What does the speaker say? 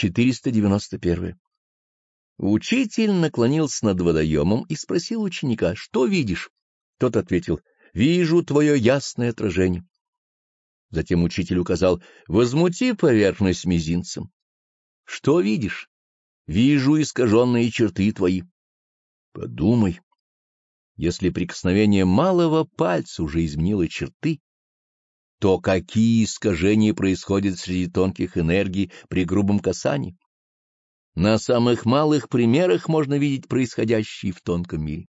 491. Учитель наклонился над водоемом и спросил ученика, что видишь? Тот ответил, вижу твое ясное отражение. Затем учитель указал, возмути поверхность мизинцем. Что видишь? Вижу искаженные черты твои. Подумай, если прикосновение малого пальца уже изменило черты, то какие искажения происходят среди тонких энергий при грубом касании? На самых малых примерах можно видеть происходящее в тонком мире.